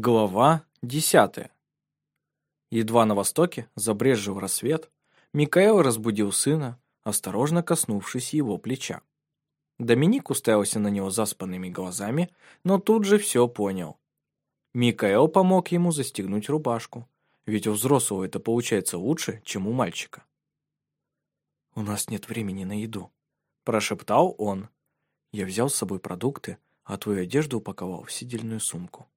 Глава десятая. Едва на востоке забрезжил рассвет, Микаэл разбудил сына, осторожно коснувшись его плеча. Доминик уставился на него заспанными глазами, но тут же все понял. Микаэл помог ему застегнуть рубашку, ведь у взрослого это получается лучше, чем у мальчика. «У нас нет времени на еду», – прошептал он. Я взял с собой продукты, а твою одежду упаковал в сидельную сумку.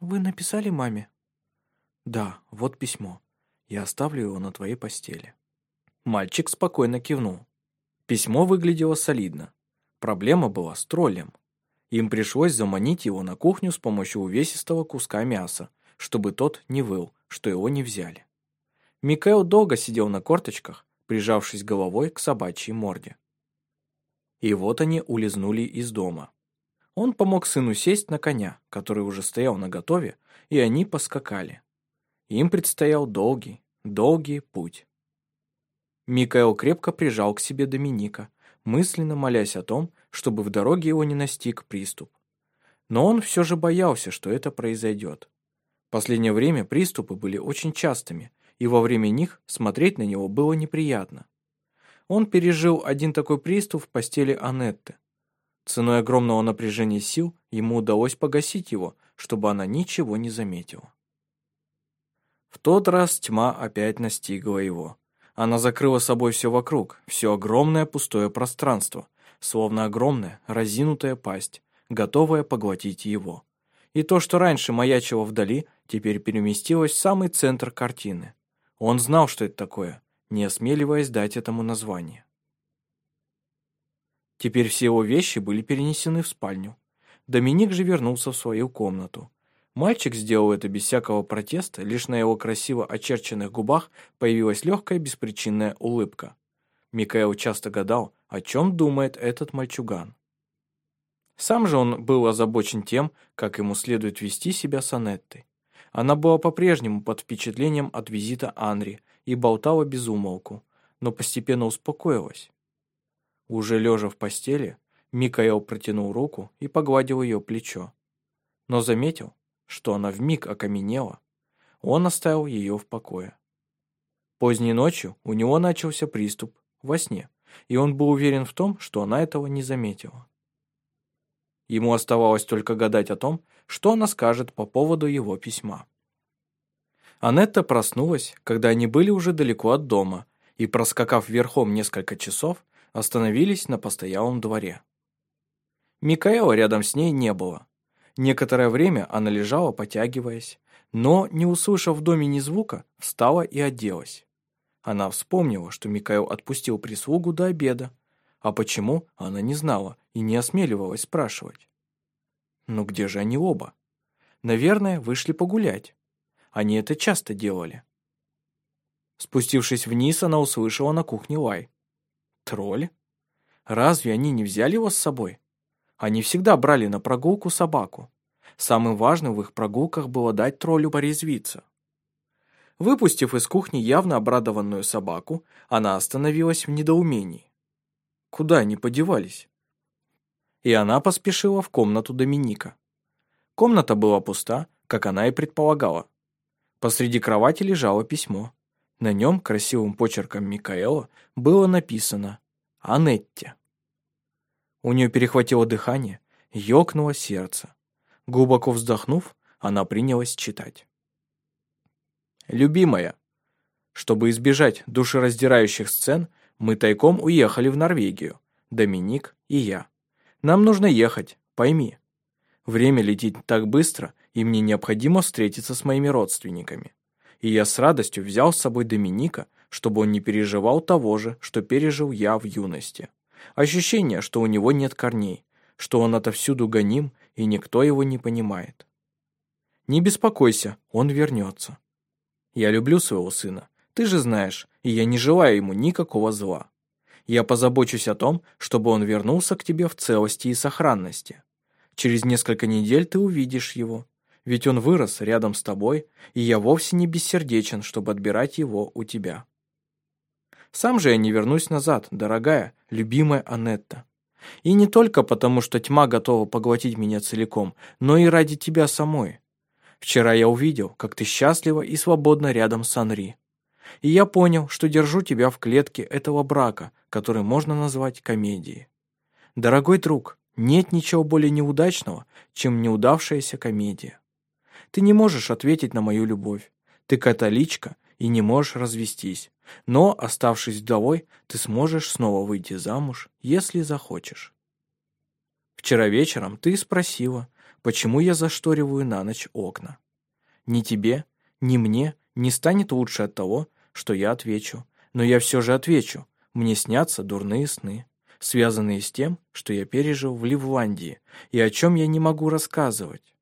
«Вы написали маме?» «Да, вот письмо. Я оставлю его на твоей постели». Мальчик спокойно кивнул. Письмо выглядело солидно. Проблема была с троллем. Им пришлось заманить его на кухню с помощью увесистого куска мяса, чтобы тот не выл, что его не взяли. Микаэл долго сидел на корточках, прижавшись головой к собачьей морде. И вот они улизнули из дома. Он помог сыну сесть на коня, который уже стоял наготове, и они поскакали. Им предстоял долгий, долгий путь. Микаэл крепко прижал к себе Доминика, мысленно молясь о том, чтобы в дороге его не настиг приступ. Но он все же боялся, что это произойдет. Последнее время приступы были очень частыми, и во время них смотреть на него было неприятно. Он пережил один такой приступ в постели Анетты. Ценой огромного напряжения сил ему удалось погасить его, чтобы она ничего не заметила. В тот раз тьма опять настигла его. Она закрыла собой все вокруг, все огромное пустое пространство, словно огромная разинутая пасть, готовая поглотить его. И то, что раньше маячило вдали, теперь переместилось в самый центр картины. Он знал, что это такое, не осмеливаясь дать этому название. Теперь все его вещи были перенесены в спальню. Доминик же вернулся в свою комнату. Мальчик сделал это без всякого протеста, лишь на его красиво очерченных губах появилась легкая беспричинная улыбка. Микаэл часто гадал, о чем думает этот мальчуган. Сам же он был озабочен тем, как ему следует вести себя с Анеттой. Она была по-прежнему под впечатлением от визита Анри и болтала без умолку, но постепенно успокоилась. Уже лежа в постели, Микаэл протянул руку и погладил ее плечо. Но заметил, что она вмиг окаменела. Он оставил ее в покое. Поздней ночью у него начался приступ во сне, и он был уверен в том, что она этого не заметила. Ему оставалось только гадать о том, что она скажет по поводу его письма. Анетта проснулась, когда они были уже далеко от дома, и, проскакав верхом несколько часов, остановились на постоялом дворе. Микаэла рядом с ней не было. Некоторое время она лежала, потягиваясь, но, не услышав в доме ни звука, встала и оделась. Она вспомнила, что Микаэл отпустил прислугу до обеда, а почему, она не знала и не осмеливалась спрашивать. Ну где же они оба? Наверное, вышли погулять. Они это часто делали. Спустившись вниз, она услышала на кухне лай. Тролль? Разве они не взяли его с собой? Они всегда брали на прогулку собаку. Самым важным в их прогулках было дать троллю порезвиться. Выпустив из кухни явно обрадованную собаку, она остановилась в недоумении. Куда они подевались? И она поспешила в комнату Доминика. Комната была пуста, как она и предполагала. Посреди кровати лежало письмо. На нем красивым почерком Микаэла было написано «Анетте». У нее перехватило дыхание, ёкнуло сердце. Глубоко вздохнув, она принялась читать. «Любимая, чтобы избежать душераздирающих сцен, мы тайком уехали в Норвегию, Доминик и я. Нам нужно ехать, пойми. Время летит так быстро, и мне необходимо встретиться с моими родственниками и я с радостью взял с собой Доминика, чтобы он не переживал того же, что пережил я в юности. Ощущение, что у него нет корней, что он отовсюду гоним, и никто его не понимает. Не беспокойся, он вернется. Я люблю своего сына, ты же знаешь, и я не желаю ему никакого зла. Я позабочусь о том, чтобы он вернулся к тебе в целости и сохранности. Через несколько недель ты увидишь его, ведь он вырос рядом с тобой, и я вовсе не бессердечен, чтобы отбирать его у тебя. Сам же я не вернусь назад, дорогая, любимая Анетта. И не только потому, что тьма готова поглотить меня целиком, но и ради тебя самой. Вчера я увидел, как ты счастлива и свободна рядом с Анри. И я понял, что держу тебя в клетке этого брака, который можно назвать комедией. Дорогой друг, нет ничего более неудачного, чем неудавшаяся комедия. Ты не можешь ответить на мою любовь. Ты католичка и не можешь развестись. Но, оставшись вдовой, ты сможешь снова выйти замуж, если захочешь. Вчера вечером ты спросила, почему я зашториваю на ночь окна. Ни тебе, ни мне не станет лучше от того, что я отвечу. Но я все же отвечу. Мне снятся дурные сны, связанные с тем, что я пережил в Ливландии, и о чем я не могу рассказывать.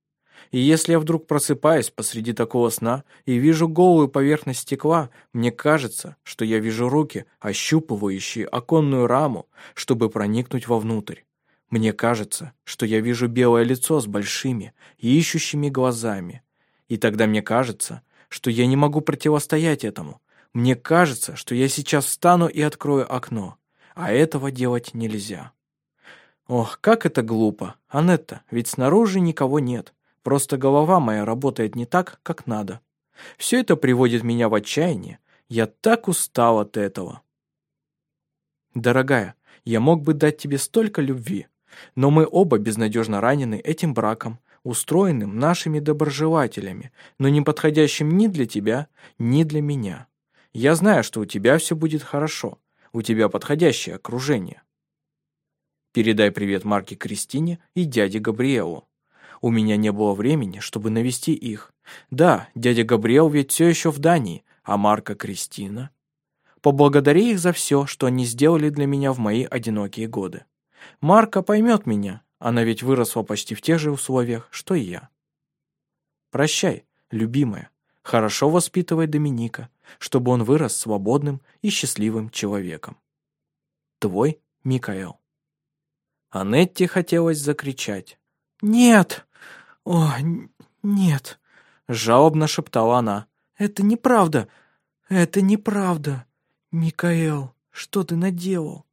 И если я вдруг просыпаюсь посреди такого сна и вижу голую поверхность стекла, мне кажется, что я вижу руки, ощупывающие оконную раму, чтобы проникнуть вовнутрь. Мне кажется, что я вижу белое лицо с большими, ищущими глазами. И тогда мне кажется, что я не могу противостоять этому. Мне кажется, что я сейчас встану и открою окно. А этого делать нельзя. Ох, как это глупо. Анетта, ведь снаружи никого нет. Просто голова моя работает не так, как надо. Все это приводит меня в отчаяние. Я так устал от этого. Дорогая, я мог бы дать тебе столько любви, но мы оба безнадежно ранены этим браком, устроенным нашими доброжелателями, но не подходящим ни для тебя, ни для меня. Я знаю, что у тебя все будет хорошо, у тебя подходящее окружение. Передай привет Марке Кристине и дяде Габриэлу. У меня не было времени, чтобы навести их. Да, дядя Габриэл ведь все еще в Дании, а Марка Кристина... Поблагодари их за все, что они сделали для меня в мои одинокие годы. Марка поймет меня, она ведь выросла почти в тех же условиях, что и я. Прощай, любимая. Хорошо воспитывай Доминика, чтобы он вырос свободным и счастливым человеком. Твой Микаэл. Анетте хотелось закричать. «Нет! О, нет!» Жалобно шептала она. «Это неправда! Это неправда! Микаэл, что ты наделал?»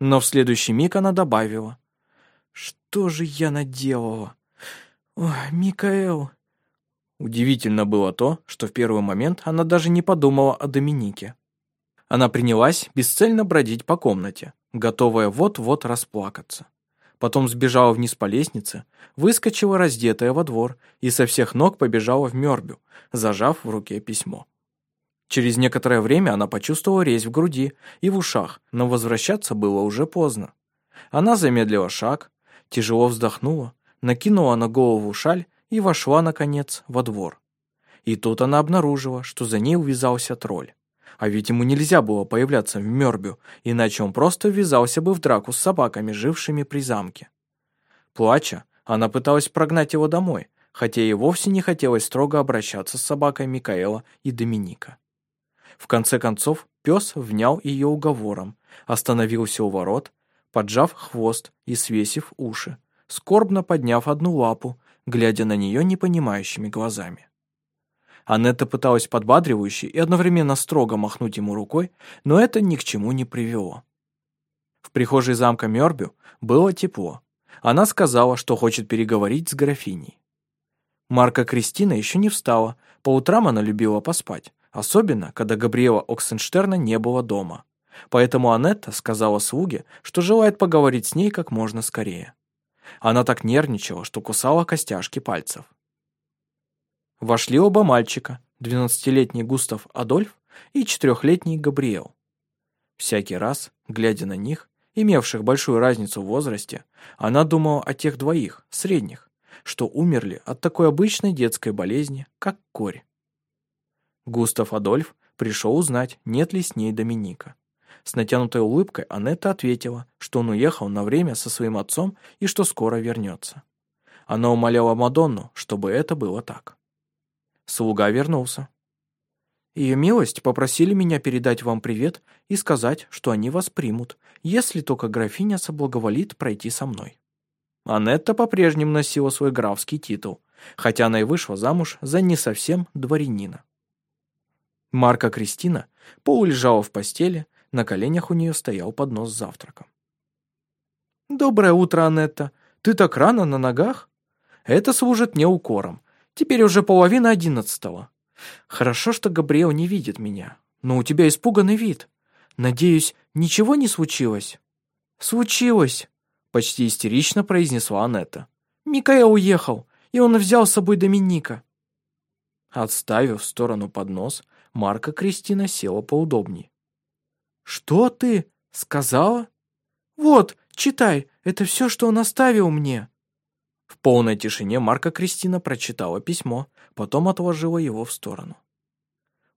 Но в следующий миг она добавила. «Что же я наделала? О, Микаэл!» Удивительно было то, что в первый момент она даже не подумала о Доминике. Она принялась бесцельно бродить по комнате, готовая вот-вот расплакаться. Потом сбежала вниз по лестнице, выскочила раздетая во двор и со всех ног побежала в Мёрбю, зажав в руке письмо. Через некоторое время она почувствовала резь в груди и в ушах, но возвращаться было уже поздно. Она замедлила шаг, тяжело вздохнула, накинула на голову шаль и вошла, наконец, во двор. И тут она обнаружила, что за ней увязался тролль. А ведь ему нельзя было появляться в Мёрбю, иначе он просто ввязался бы в драку с собаками, жившими при замке. Плача, она пыталась прогнать его домой, хотя и вовсе не хотелось строго обращаться с собакой Микаэла и Доминика. В конце концов, пес внял ее уговором, остановился у ворот, поджав хвост и свесив уши, скорбно подняв одну лапу, глядя на нее непонимающими глазами. Анетта пыталась подбадривающе и одновременно строго махнуть ему рукой, но это ни к чему не привело. В прихожей замка Мёрбю было тепло. Она сказала, что хочет переговорить с графиней. Марка Кристина еще не встала, по утрам она любила поспать, особенно, когда Габриэла Оксенштерна не было дома. Поэтому Анетта сказала слуге, что желает поговорить с ней как можно скорее. Она так нервничала, что кусала костяшки пальцев. Вошли оба мальчика, двенадцатилетний Густав Адольф и четырехлетний Габриэл. Всякий раз, глядя на них, имевших большую разницу в возрасте, она думала о тех двоих, средних, что умерли от такой обычной детской болезни, как корь. Густав Адольф пришел узнать, нет ли с ней Доминика. С натянутой улыбкой Анетта ответила, что он уехал на время со своим отцом и что скоро вернется. Она умоляла Мадонну, чтобы это было так. Слуга вернулся. Ее милость попросили меня передать вам привет и сказать, что они вас примут, если только графиня соблаговолит пройти со мной. Анетта по-прежнему носила свой графский титул, хотя она и вышла замуж за не совсем дворянина. Марка Кристина полулежала в постели, на коленях у нее стоял поднос с завтраком. «Доброе утро, Анетта. Ты так рано на ногах?» «Это служит мне укором. Теперь уже половина одиннадцатого. Хорошо, что Габриэл не видит меня, но у тебя испуганный вид. Надеюсь, ничего не случилось?» «Случилось», — почти истерично произнесла Анетта. «Микаэл уехал, и он взял с собой Доминика». Отставив в сторону поднос, Марка Кристина села поудобнее. «Что ты сказала?» «Вот, читай, это все, что он оставил мне». В полной тишине Марка Кристина прочитала письмо, потом отложила его в сторону.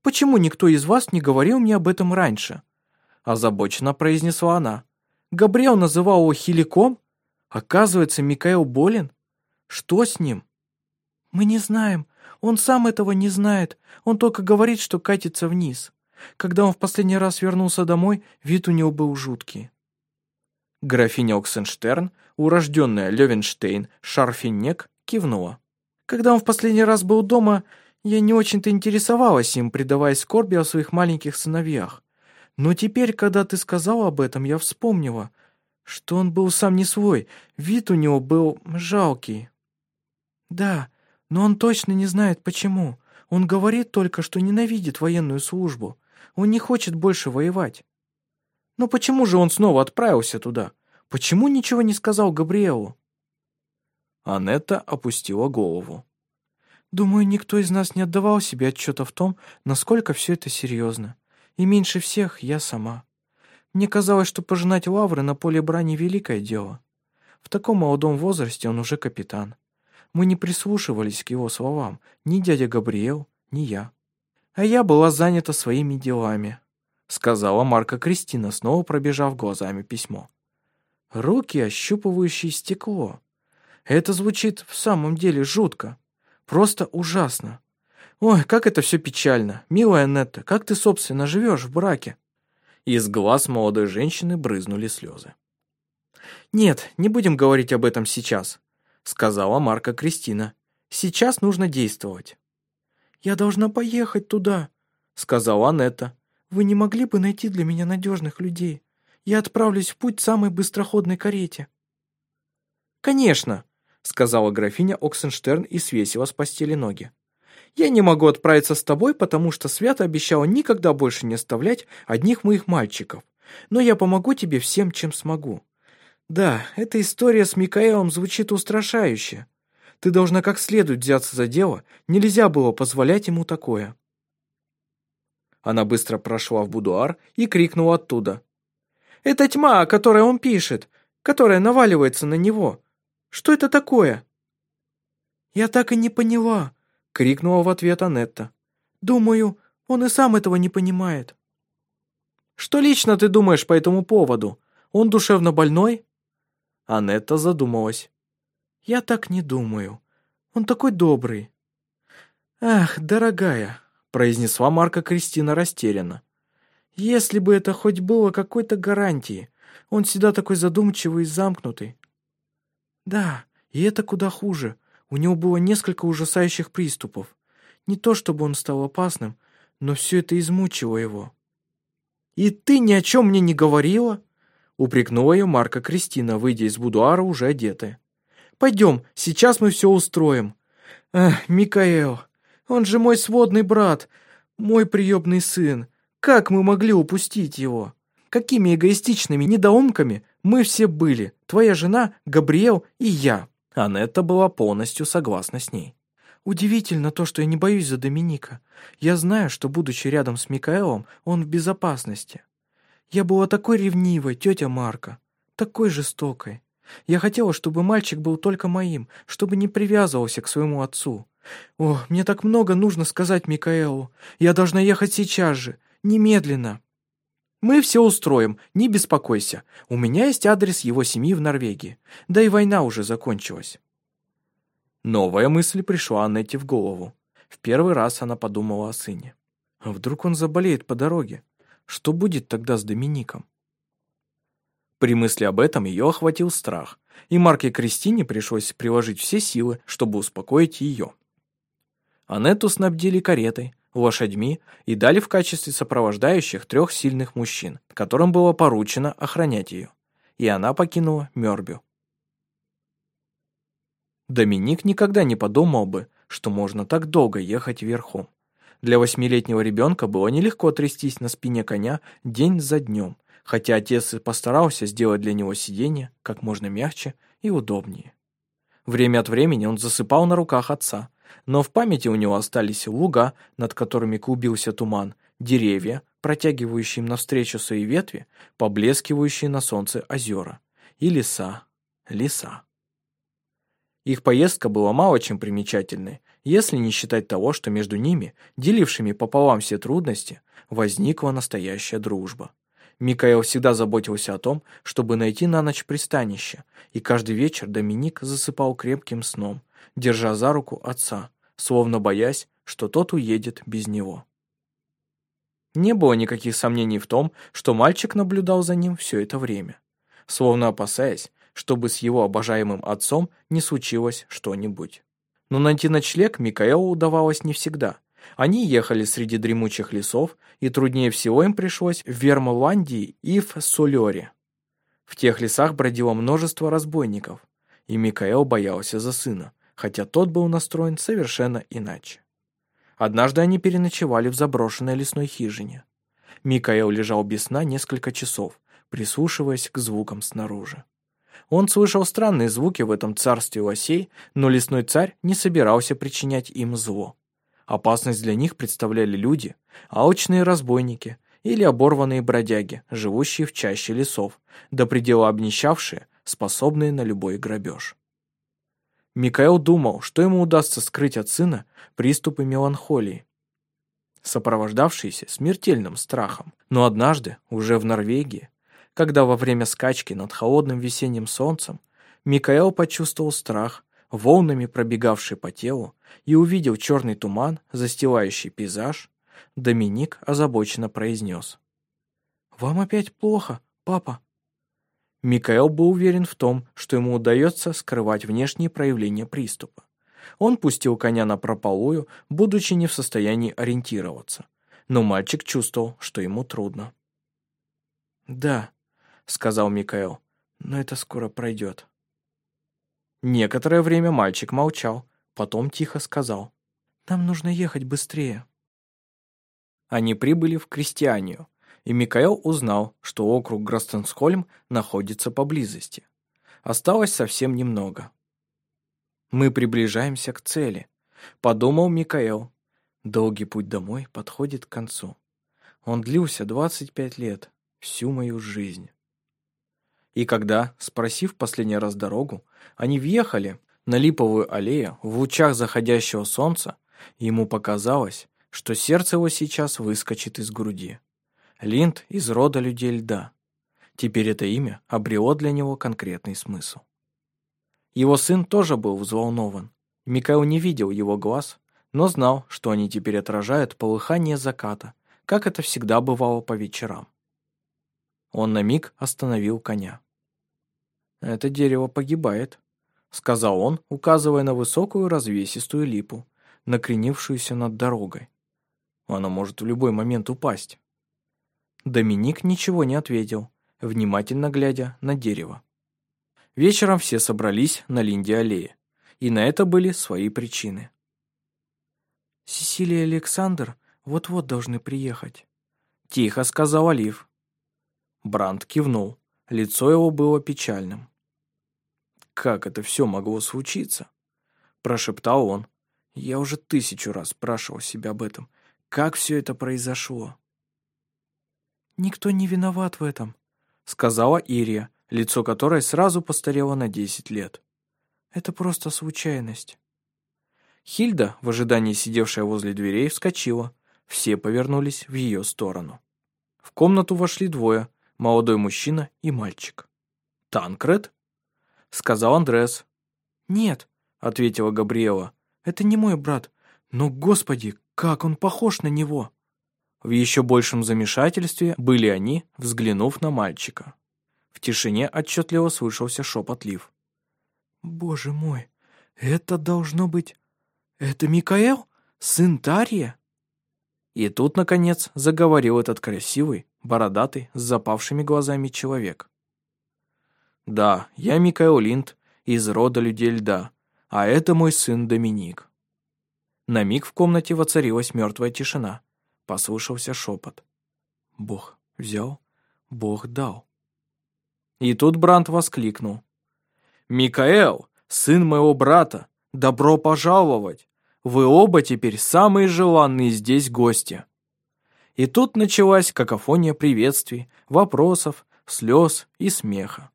«Почему никто из вас не говорил мне об этом раньше?» Озабоченно произнесла она. «Габриэл называл его хиликом? Оказывается, Микаэл болен? Что с ним?» «Мы не знаем. Он сам этого не знает. Он только говорит, что катится вниз. Когда он в последний раз вернулся домой, вид у него был жуткий. Графиня Оксенштерн, урожденная Левенштейн Шарфинек, кивнула. Когда он в последний раз был дома, я не очень-то интересовалась им, предаваясь скорби о своих маленьких сыновьях. Но теперь, когда ты сказала об этом, я вспомнила, что он был сам не свой, вид у него был жалкий. Да, но он точно не знает, почему. Он говорит только, что ненавидит военную службу. Он не хочет больше воевать. Но почему же он снова отправился туда? Почему ничего не сказал Габриэлу? Анетта опустила голову. Думаю, никто из нас не отдавал себе отчета в том, насколько все это серьезно. И меньше всех я сама. Мне казалось, что пожинать лавры на поле брани — великое дело. В таком молодом возрасте он уже капитан. Мы не прислушивались к его словам, ни дядя Габриэл, ни я. А я была занята своими делами, сказала Марка Кристина, снова пробежав глазами письмо. Руки, ощупывающие стекло. Это звучит в самом деле жутко. Просто ужасно. Ой, как это все печально. Милая Нетта, как ты, собственно, живешь в браке? Из глаз молодой женщины брызнули слезы. «Нет, не будем говорить об этом сейчас сказала Марка Кристина. «Сейчас нужно действовать». «Я должна поехать туда», — сказала Анетта. «Вы не могли бы найти для меня надежных людей? Я отправлюсь в путь самой быстроходной карете». «Конечно», — сказала графиня Оксенштерн и свесила с постели ноги. «Я не могу отправиться с тобой, потому что Свята обещала никогда больше не оставлять одних моих мальчиков, но я помогу тебе всем, чем смогу. Да, эта история с Микаэлом звучит устрашающе. Ты должна как следует взяться за дело, нельзя было позволять ему такое. Она быстро прошла в будуар и крикнула оттуда. «Это тьма, о которой он пишет, которая наваливается на него. Что это такое?» «Я так и не поняла», — крикнула в ответ Анетта. «Думаю, он и сам этого не понимает». «Что лично ты думаешь по этому поводу? Он душевно больной?» Анетта задумалась. «Я так не думаю. Он такой добрый». «Ах, дорогая», — произнесла Марка Кристина растерянно. «Если бы это хоть было какой-то гарантией. Он всегда такой задумчивый и замкнутый». «Да, и это куда хуже. У него было несколько ужасающих приступов. Не то чтобы он стал опасным, но все это измучило его». «И ты ни о чем мне не говорила?» Упрекнула ее Марка Кристина, выйдя из будуара уже одетая. «Пойдем, сейчас мы все устроим». «Эх, Микаэл, он же мой сводный брат, мой приемный сын. Как мы могли упустить его? Какими эгоистичными недоумками мы все были, твоя жена, Габриэл и я». Анетта была полностью согласна с ней. «Удивительно то, что я не боюсь за Доминика. Я знаю, что, будучи рядом с Микаэлом, он в безопасности. Я была такой ревнивой, тетя Марка, такой жестокой. Я хотела, чтобы мальчик был только моим, чтобы не привязывался к своему отцу. О, мне так много нужно сказать Микаэлу. Я должна ехать сейчас же, немедленно. Мы все устроим, не беспокойся. У меня есть адрес его семьи в Норвегии. Да и война уже закончилась. Новая мысль пришла Аннете в голову. В первый раз она подумала о сыне. А вдруг он заболеет по дороге? Что будет тогда с Домиником? При мысли об этом ее охватил страх, и Марке Кристине пришлось приложить все силы, чтобы успокоить ее. Анетту снабдили каретой, лошадьми и дали в качестве сопровождающих трех сильных мужчин, которым было поручено охранять ее. и она покинула Мёрбю. Доминик никогда не подумал бы, что можно так долго ехать верхом. Для восьмилетнего ребенка было нелегко трястись на спине коня день за днем, хотя отец и постарался сделать для него сиденье как можно мягче и удобнее. Время от времени он засыпал на руках отца, но в памяти у него остались луга, над которыми клубился туман, деревья, протягивающие им навстречу свои ветви, поблескивающие на солнце озера, и леса, леса. Их поездка была мало чем примечательной, если не считать того, что между ними, делившими пополам все трудности, возникла настоящая дружба. Микаэл всегда заботился о том, чтобы найти на ночь пристанище, и каждый вечер Доминик засыпал крепким сном, держа за руку отца, словно боясь, что тот уедет без него. Не было никаких сомнений в том, что мальчик наблюдал за ним все это время, словно опасаясь, чтобы с его обожаемым отцом не случилось что-нибудь. Но найти ночлег Микаэлу удавалось не всегда. Они ехали среди дремучих лесов, и труднее всего им пришлось в Вермоландии и в Солере. В тех лесах бродило множество разбойников, и Микаэл боялся за сына, хотя тот был настроен совершенно иначе. Однажды они переночевали в заброшенной лесной хижине. Микаэл лежал без сна несколько часов, прислушиваясь к звукам снаружи. Он слышал странные звуки в этом царстве лосей, но лесной царь не собирался причинять им зло. Опасность для них представляли люди, алчные разбойники или оборванные бродяги, живущие в чаще лесов, до предела обнищавшие, способные на любой грабеж. Микаэл думал, что ему удастся скрыть от сына приступы меланхолии, сопровождавшиеся смертельным страхом. Но однажды, уже в Норвегии, когда во время скачки над холодным весенним солнцем Микаэл почувствовал страх, волнами пробегавший по телу, и увидел черный туман, застилающий пейзаж, Доминик озабоченно произнес. «Вам опять плохо, папа?» Микаэл был уверен в том, что ему удается скрывать внешние проявления приступа. Он пустил коня на прополую, будучи не в состоянии ориентироваться. Но мальчик чувствовал, что ему трудно. «Да», сказал Микаэл. «Но это скоро пройдет». Некоторое время мальчик молчал, потом тихо сказал. «Нам нужно ехать быстрее». Они прибыли в Крестьянию, и Микаэл узнал, что округ Гростенсхольм находится поблизости. Осталось совсем немного. «Мы приближаемся к цели», — подумал Микаэл. Долгий путь домой подходит к концу. Он длился 25 лет, всю мою жизнь. И когда, спросив последний раз дорогу, они въехали на липовую аллею в лучах заходящего солнца, ему показалось, что сердце его сейчас выскочит из груди. Линд из рода людей льда. Теперь это имя обрело для него конкретный смысл. Его сын тоже был взволнован. Микаэл не видел его глаз, но знал, что они теперь отражают полыхание заката, как это всегда бывало по вечерам. Он на миг остановил коня. «Это дерево погибает», — сказал он, указывая на высокую развесистую липу, накренившуюся над дорогой. «Оно может в любой момент упасть». Доминик ничего не ответил, внимательно глядя на дерево. Вечером все собрались на Линде аллее, и на это были свои причины. «Сесилия и Александр вот-вот должны приехать», — тихо сказал Олив. Бранд кивнул. Лицо его было печальным. «Как это все могло случиться?» Прошептал он. «Я уже тысячу раз спрашивал себя об этом. Как все это произошло?» «Никто не виноват в этом», — сказала Ирия, лицо которой сразу постарело на десять лет. «Это просто случайность». Хильда, в ожидании сидевшая возле дверей, вскочила. Все повернулись в ее сторону. В комнату вошли двое — молодой мужчина и мальчик. «Танкред?» — сказал Андрес. «Нет», — ответила Габриэла, — «это не мой брат. Но, господи, как он похож на него!» В еще большем замешательстве были они, взглянув на мальчика. В тишине отчетливо слышался шепот Лив. «Боже мой, это должно быть... Это Микаэл? Сын Тария?» И тут, наконец, заговорил этот красивый, бородатый, с запавшими глазами человек. Да, я Микаэл Линд из рода людей льда, а это мой сын Доминик. На миг в комнате воцарилась мертвая тишина. Послышался шепот. Бог взял, Бог дал. И тут Брант воскликнул. «Микаэл, сын моего брата, добро пожаловать! Вы оба теперь самые желанные здесь гости!» И тут началась какофония приветствий, вопросов, слез и смеха.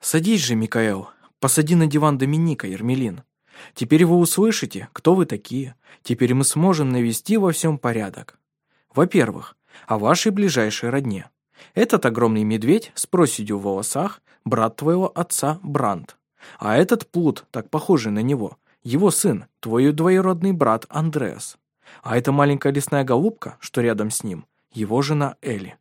«Садись же, Микаэл, посади на диван Доминика, Ермелин. Теперь вы услышите, кто вы такие. Теперь мы сможем навести во всем порядок. Во-первых, о вашей ближайшей родне. Этот огромный медведь с проседью в волосах – брат твоего отца Бранд. А этот плут, так похожий на него, его сын, твой двоюродный брат Андреас. А эта маленькая лесная голубка, что рядом с ним, его жена Элли.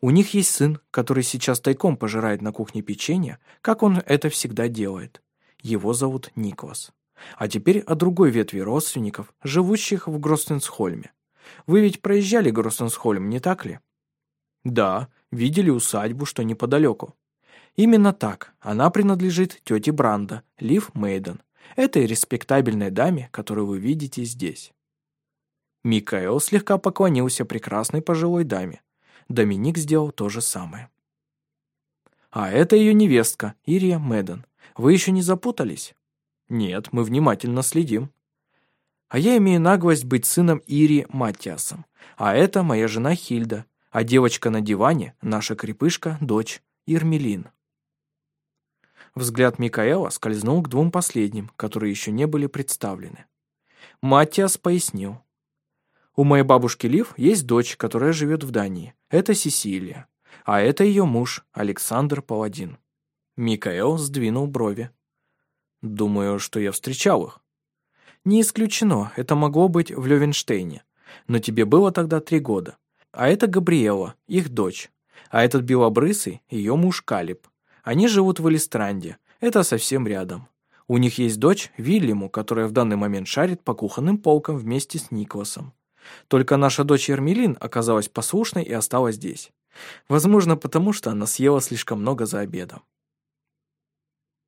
У них есть сын, который сейчас тайком пожирает на кухне печенье, как он это всегда делает. Его зовут Никлас. А теперь о другой ветви родственников, живущих в Гростенсхольме. Вы ведь проезжали Гростенсхольм, не так ли? Да, видели усадьбу, что неподалеку. Именно так, она принадлежит тете Бранда, Лив Мейден, этой респектабельной даме, которую вы видите здесь. Микаэл слегка поклонился прекрасной пожилой даме. Доминик сделал то же самое. А это ее невестка, Ирия Мэдден. Вы еще не запутались? Нет, мы внимательно следим. А я имею наглость быть сыном Ири Матиасом. А это моя жена Хильда. А девочка на диване — наша крепышка, дочь Ирмелин. Взгляд Микаэла скользнул к двум последним, которые еще не были представлены. Матиас пояснил. У моей бабушки Лив есть дочь, которая живет в Дании. Это Сесилия. А это ее муж, Александр Паладин. Микаэл сдвинул брови. Думаю, что я встречал их. Не исключено, это могло быть в Левенштейне. Но тебе было тогда три года. А это Габриэла, их дочь. А этот белобрысый, ее муж Калиб. Они живут в Элистранде. Это совсем рядом. У них есть дочь Вильяму, которая в данный момент шарит по кухонным полкам вместе с Николасом. Только наша дочь Ермелин оказалась послушной и осталась здесь. Возможно, потому что она съела слишком много за обедом.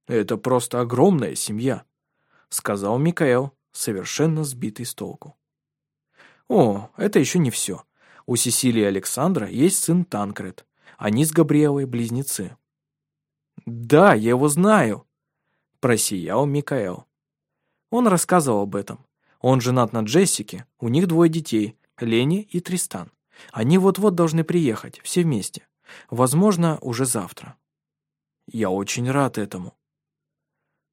«Это просто огромная семья», — сказал Микаэл, совершенно сбитый с толку. «О, это еще не все. У Сесилии и Александра есть сын Танкред. Они с Габриэлой близнецы. «Да, я его знаю», — просиял Микаэл. Он рассказывал об этом. Он женат на Джессике, у них двое детей, Лени и Тристан. Они вот-вот должны приехать, все вместе. Возможно, уже завтра. Я очень рад этому.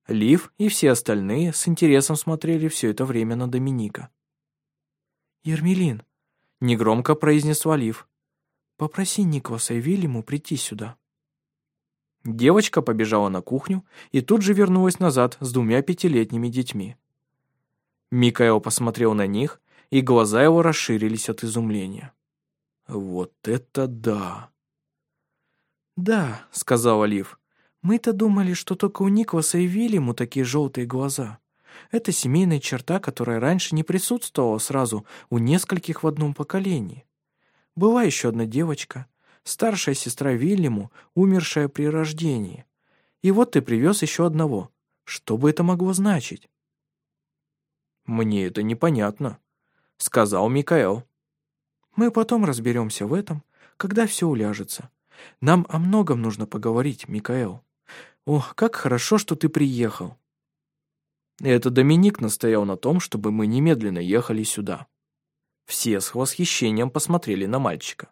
Лив и все остальные с интересом смотрели все это время на Доминика. «Ермелин», — негромко произнесла Лив, — «попроси Никваса и Вильяму прийти сюда». Девочка побежала на кухню и тут же вернулась назад с двумя пятилетними детьми. Микаэл посмотрел на них, и глаза его расширились от изумления. «Вот это да!» «Да», — сказала Лив, — «мы-то думали, что только у Николаса и Вильяму такие желтые глаза. Это семейная черта, которая раньше не присутствовала сразу у нескольких в одном поколении. Была еще одна девочка, старшая сестра Вильяму, умершая при рождении. И вот ты привез еще одного. Что бы это могло значить?» «Мне это непонятно», — сказал Микаэл. «Мы потом разберемся в этом, когда все уляжется. Нам о многом нужно поговорить, Микаэл. Ох, как хорошо, что ты приехал». Это Доминик настоял на том, чтобы мы немедленно ехали сюда. Все с восхищением посмотрели на мальчика.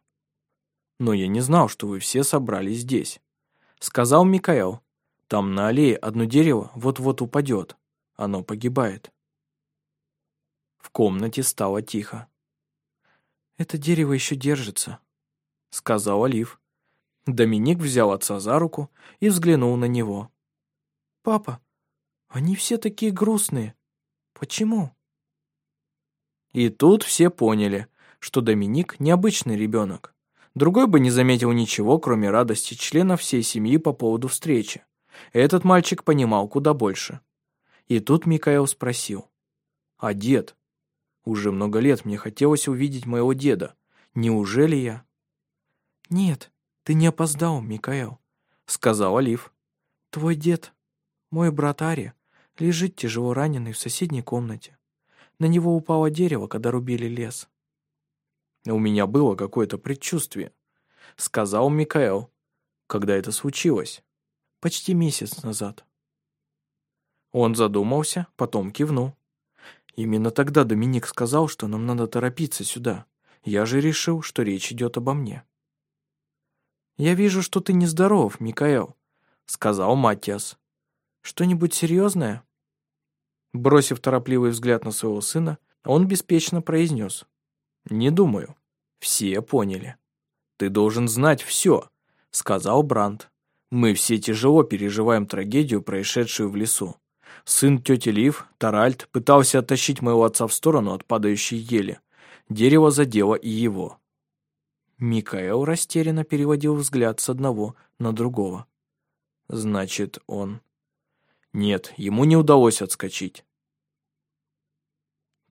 «Но я не знал, что вы все собрались здесь», — сказал Микаэл. «Там на аллее одно дерево вот-вот упадет. Оно погибает». В комнате стало тихо. «Это дерево еще держится», — сказал Олив. Доминик взял отца за руку и взглянул на него. «Папа, они все такие грустные. Почему?» И тут все поняли, что Доминик необычный ребенок. Другой бы не заметил ничего, кроме радости членов всей семьи по поводу встречи. Этот мальчик понимал куда больше. И тут Микаэл спросил. «А дед? Уже много лет мне хотелось увидеть моего деда. Неужели я?» «Нет, ты не опоздал, Микаэл», — сказал Олив. Твой дед, мой брат Ари, лежит тяжело раненый в соседней комнате. На него упало дерево, когда рубили лес. У меня было какое-то предчувствие, сказал Микаэл. Когда это случилось? Почти месяц назад. Он задумался, потом кивнул. Именно тогда Доминик сказал, что нам надо торопиться сюда. Я же решил, что речь идет обо мне. «Я вижу, что ты нездоров, Микаэл», — сказал Матиас. «Что-нибудь серьезное?» Бросив торопливый взгляд на своего сына, он беспечно произнес. «Не думаю. Все поняли. Ты должен знать все», — сказал Бранд. «Мы все тяжело переживаем трагедию, происшедшую в лесу. Сын тети Лив, Таральд, пытался оттащить моего отца в сторону от падающей ели. Дерево задело и его. Микаэл растерянно переводил взгляд с одного на другого. Значит, он... Нет, ему не удалось отскочить.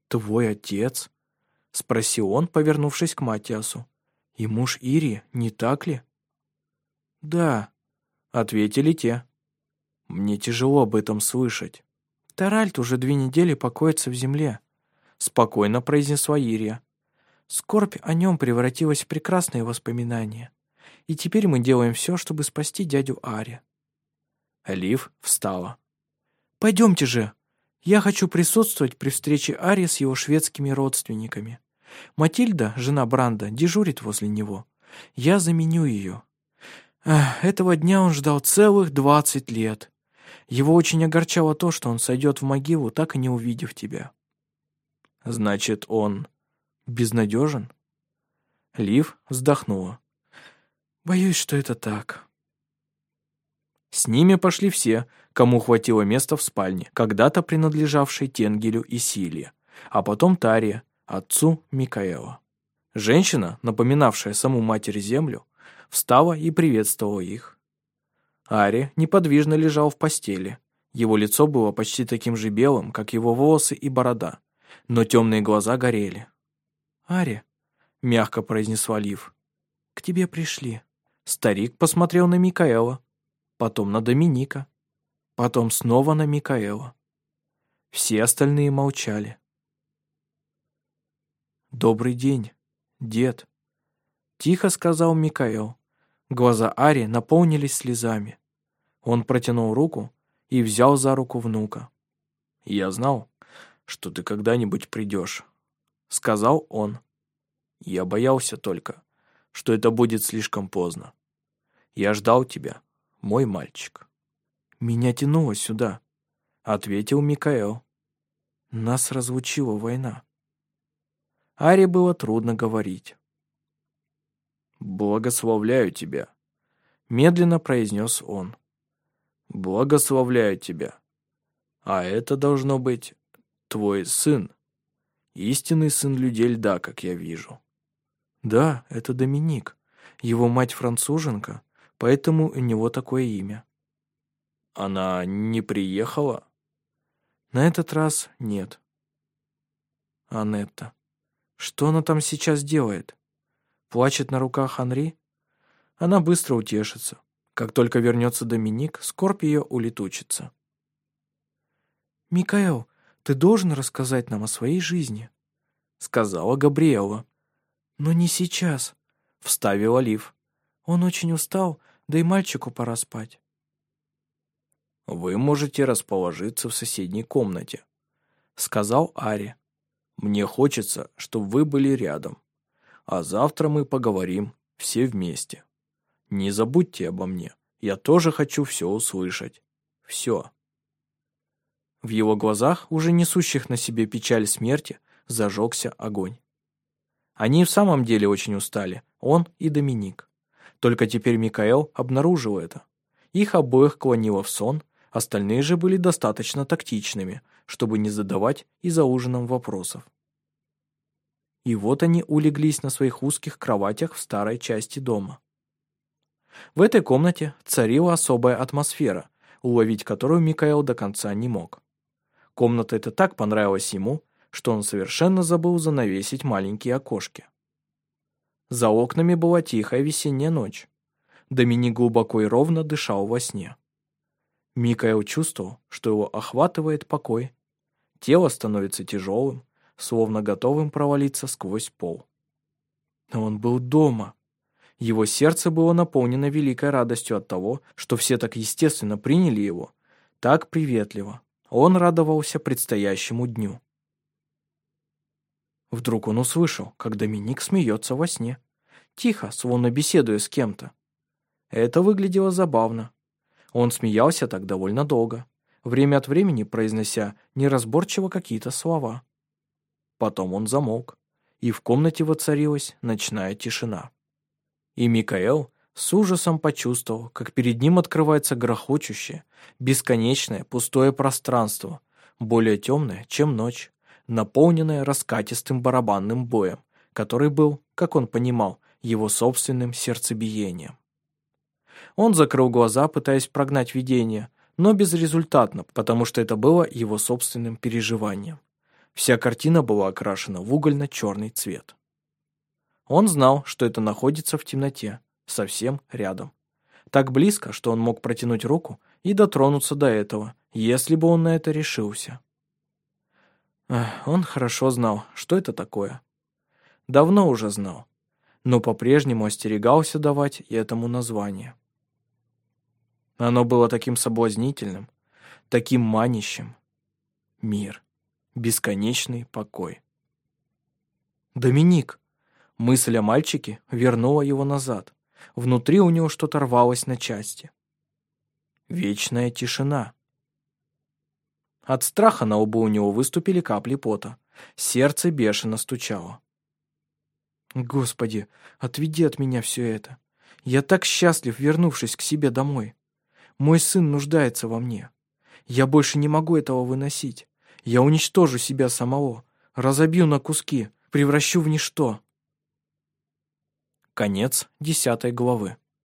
«Твой отец?» — спросил он, повернувшись к Матиасу. «И муж Ири, не так ли?» «Да», — ответили те. Мне тяжело об этом слышать. Таральт уже две недели покоится в земле, спокойно произнесла Ирия. Скорбь о нем превратилась в прекрасные воспоминания. И теперь мы делаем все, чтобы спасти дядю Ари. Лив встала. «Пойдемте же. Я хочу присутствовать при встрече Ари с его шведскими родственниками. Матильда, жена Бранда, дежурит возле него. Я заменю ее. Этого дня он ждал целых двадцать лет. Его очень огорчало то, что он сойдет в могилу, так и не увидев тебя. Значит, он безнадежен? Лив вздохнула. Боюсь, что это так. С ними пошли все, кому хватило места в спальне, когда-то принадлежавшей Тенгелю и Силе, а потом Тария, отцу Микаэла. Женщина, напоминавшая саму Матерь Землю, встала и приветствовала их. Ари неподвижно лежал в постели. Его лицо было почти таким же белым, как его волосы и борода, но темные глаза горели. «Ари», — мягко произнесла Лив, — «к тебе пришли». Старик посмотрел на Микаэла, потом на Доминика, потом снова на Микаэла. Все остальные молчали. «Добрый день, дед», — тихо сказал Микаэл. Глаза Ари наполнились слезами. Он протянул руку и взял за руку внука. «Я знал, что ты когда-нибудь придешь», — сказал он. «Я боялся только, что это будет слишком поздно. Я ждал тебя, мой мальчик». «Меня тянуло сюда», — ответил Микаэл. «Нас разлучила война». Аре было трудно говорить. «Благословляю тебя», — медленно произнес он благословляю тебя. А это должно быть твой сын, истинный сын людей льда, как я вижу. Да, это Доминик. Его мать француженка, поэтому у него такое имя. Она не приехала? На этот раз нет. Анетта. Что она там сейчас делает? Плачет на руках Анри? Она быстро утешится. Как только вернется Доминик, скорбь ее улетучится. «Микаэл, ты должен рассказать нам о своей жизни», — сказала Габриэла. «Но не сейчас», — вставил Олив. «Он очень устал, да и мальчику пора спать». «Вы можете расположиться в соседней комнате», — сказал Ари. «Мне хочется, чтобы вы были рядом. А завтра мы поговорим все вместе». Не забудьте обо мне. Я тоже хочу все услышать. Все. В его глазах, уже несущих на себе печаль смерти, зажегся огонь. Они в самом деле очень устали, он и Доминик. Только теперь Микаэл обнаружил это. Их обоих клонило в сон, остальные же были достаточно тактичными, чтобы не задавать и за ужином вопросов. И вот они улеглись на своих узких кроватях в старой части дома. В этой комнате царила особая атмосфера, уловить которую Микаэл до конца не мог. Комната эта так понравилась ему, что он совершенно забыл занавесить маленькие окошки. За окнами была тихая весенняя ночь. Доминик глубоко и ровно дышал во сне. Микаэл чувствовал, что его охватывает покой. Тело становится тяжелым, словно готовым провалиться сквозь пол. Но он был дома. Его сердце было наполнено великой радостью от того, что все так естественно приняли его, так приветливо. Он радовался предстоящему дню. Вдруг он услышал, как Доминик смеется во сне. Тихо, словно беседуя с кем-то. Это выглядело забавно. Он смеялся так довольно долго, время от времени произнося неразборчиво какие-то слова. Потом он замолк, и в комнате воцарилась ночная тишина. И Микаэл с ужасом почувствовал, как перед ним открывается грохочущее, бесконечное пустое пространство, более темное, чем ночь, наполненное раскатистым барабанным боем, который был, как он понимал, его собственным сердцебиением. Он закрыл глаза, пытаясь прогнать видение, но безрезультатно, потому что это было его собственным переживанием. Вся картина была окрашена в угольно-черный цвет. Он знал, что это находится в темноте, совсем рядом. Так близко, что он мог протянуть руку и дотронуться до этого, если бы он на это решился. Он хорошо знал, что это такое. Давно уже знал, но по-прежнему остерегался давать этому название. Оно было таким соблазнительным, таким манящим. Мир бесконечный покой. «Доминик!» Мысль о мальчике вернула его назад. Внутри у него что-то рвалось на части. Вечная тишина. От страха на лбу у него выступили капли пота. Сердце бешено стучало. «Господи, отведи от меня все это. Я так счастлив, вернувшись к себе домой. Мой сын нуждается во мне. Я больше не могу этого выносить. Я уничтожу себя самого, разобью на куски, превращу в ничто. Конец десятой главы.